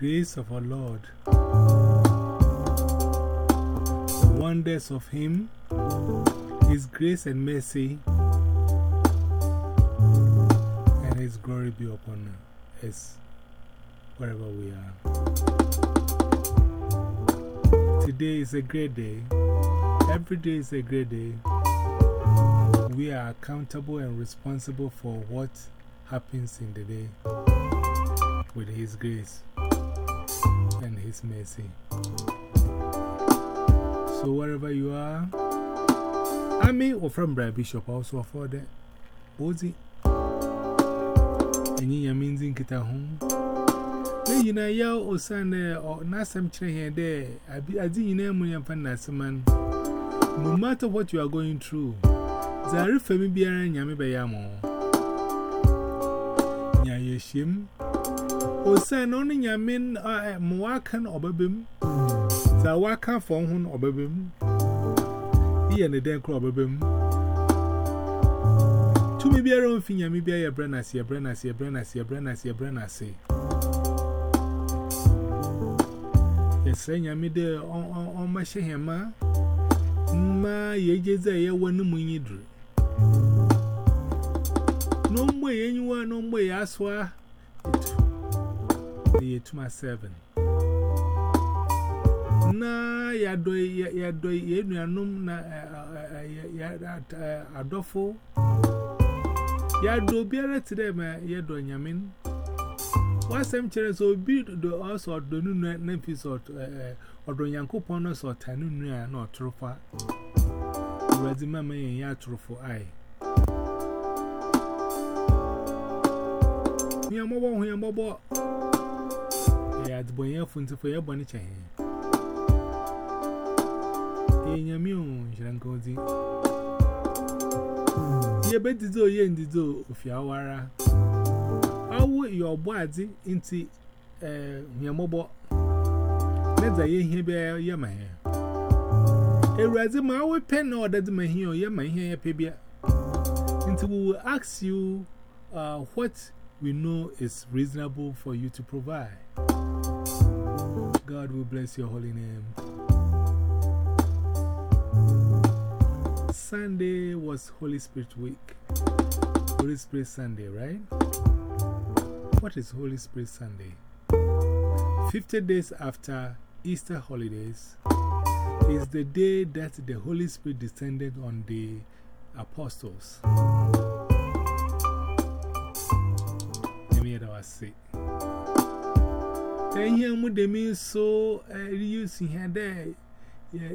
grace of our Lord, the wonders of Him, His grace and mercy, and His glory be upon us wherever we are. Today is a great day. Every day is a great day. We are accountable and responsible for what happens in the day with His grace and His mercy. So, wherever you are, I mean, or from Brad Bishop also afford that. Ozi. And you means in Kita home. You know, ya or Sunday or Nasam Chin here there. I didn't name when you're man. No matter what you are going through, Zari Femi Biara and Yami Bayamo. おさん、おにやみん、あ、もわかんおべびん。さわかんほんおべびん。いやねでんこおべびん。To uh, eh, hmm. hmm. me be a own thing, ya may be a brennas, ya brennas, ya brennas, ya brennas, ya brennas. Yes, I am me on my shahema. Ma, ye just a year one moon you drew. No way, anyone, no way, I swear. Aswa. Ye to my seven. Na yado yado ye nuanum na adofo. Yado biara today ma yado nyamin. Wasem chere so bi do also do nu na episode eh odo yankopon no so tanu nu a na otrofa. Ready mama yen ya trofo ai. ya mọbọ hụ ya mọbọ ya adịbọ ya efu ntị fọ ya gbọ n'ịcha ya ịnya mi o nhyere nke ozi ya ebe ndido ya ndido ofi awara awụ ya ọgbọ adị ntị ya eh, mọbọ n'ịza ya ihe bịa ya ma ya ewuradị ma awụ pe na ọdadị ma ihe ya ma ihe ya pe bịa Until we will ask you uh, what we know is reasonable for you to provide. God will bless your holy name. Sunday was Holy Spirit week. Holy Spirit Sunday, right? What is Holy Spirit Sunday? 50 days after Easter holidays is the day that the Holy Spirit descended on the apostles. Then here, they mean so eh, reusing here eh, there?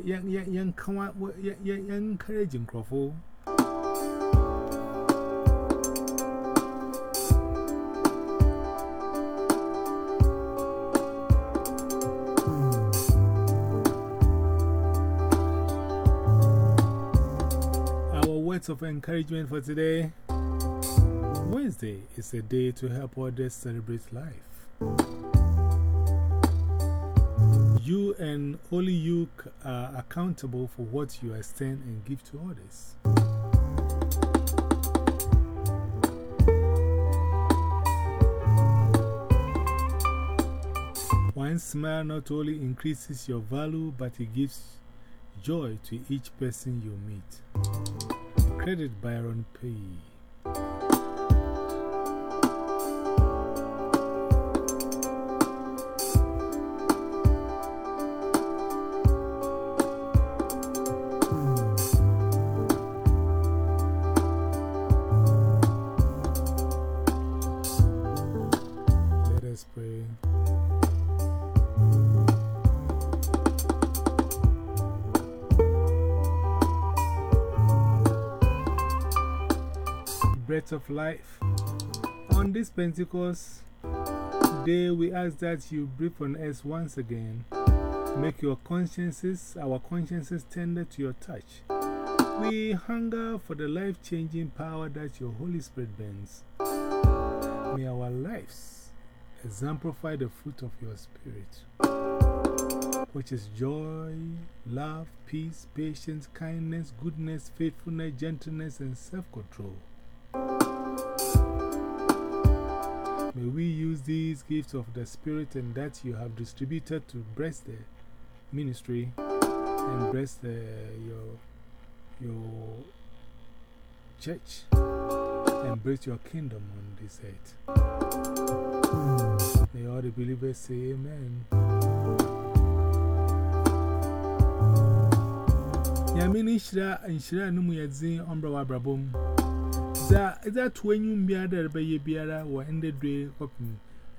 Young, young, young, come young, Crawford. Oh. words of encouragement for today. Wednesday is a day to help others celebrate life. You and only you are accountable for what you extend and give to others. One smile not only increases your value, but it gives joy to each person you meet. Credit Byron P. Breath of life. On this Pentecost day, we ask that you breathe on us once again. Make your consciences, our consciences, tender to your touch. We hunger for the life changing power that your Holy Spirit brings. May our lives exemplify the fruit of your Spirit, which is joy, love, peace, patience, kindness, goodness, faithfulness, gentleness, and self control. May we use these gifts of the Spirit and that you have distributed to bless the ministry and bless the, your, your church and bless your kingdom on this earth. May all the believers say Amen. Yamini Shira and Shira Numuyazin Umbra Wabrabum. That that when you be other by Biara or in the day of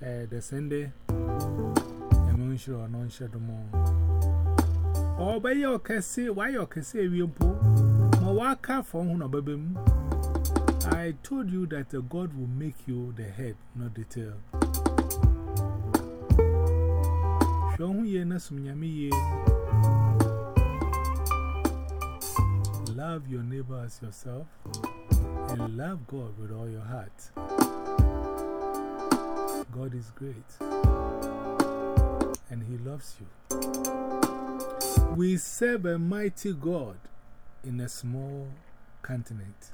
the Sunday. I'm sure or non shadow more. Or by your cassette, why your cassette, we po. Mawaka from Hunababim. I told you that God will make you the head, not the tail. Show ye na sumyami Love your neighbor as yourself love God with all your heart. God is great and He loves you. We serve a mighty God in a small continent.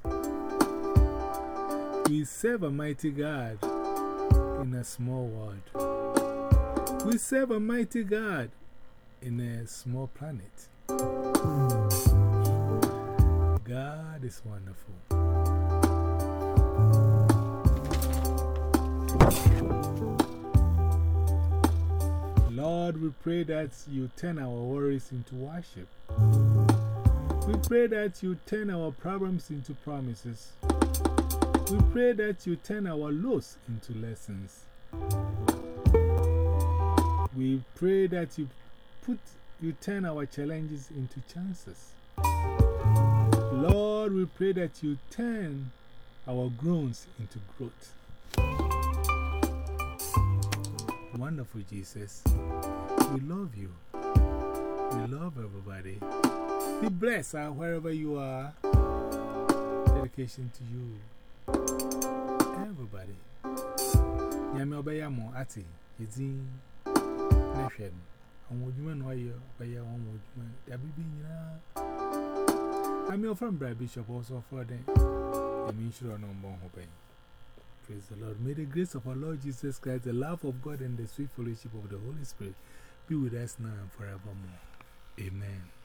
We serve a mighty God in a small world. We serve a mighty God in a small planet. God is wonderful. Lord, we pray that you turn our worries into worship. We pray that you turn our problems into promises. We pray that you turn our loss into lessons. We pray that you put, you turn our challenges into chances. Lord, we pray that you turn our groans into growth. Wonderful Jesus, we love you. We love everybody. Be blessed uh, wherever you are. Dedication to you. Everybody. Yami Obayamo Ati, Yizin, Nashem. I'm with you and why you're by your own woodman. That be being I'm your friend, Brad Bishop, also for them. I mean, sure. Praise the Lord. May the grace of our Lord Jesus Christ, the love of God, and the sweet fellowship of the Holy Spirit be with us now and forevermore. Amen.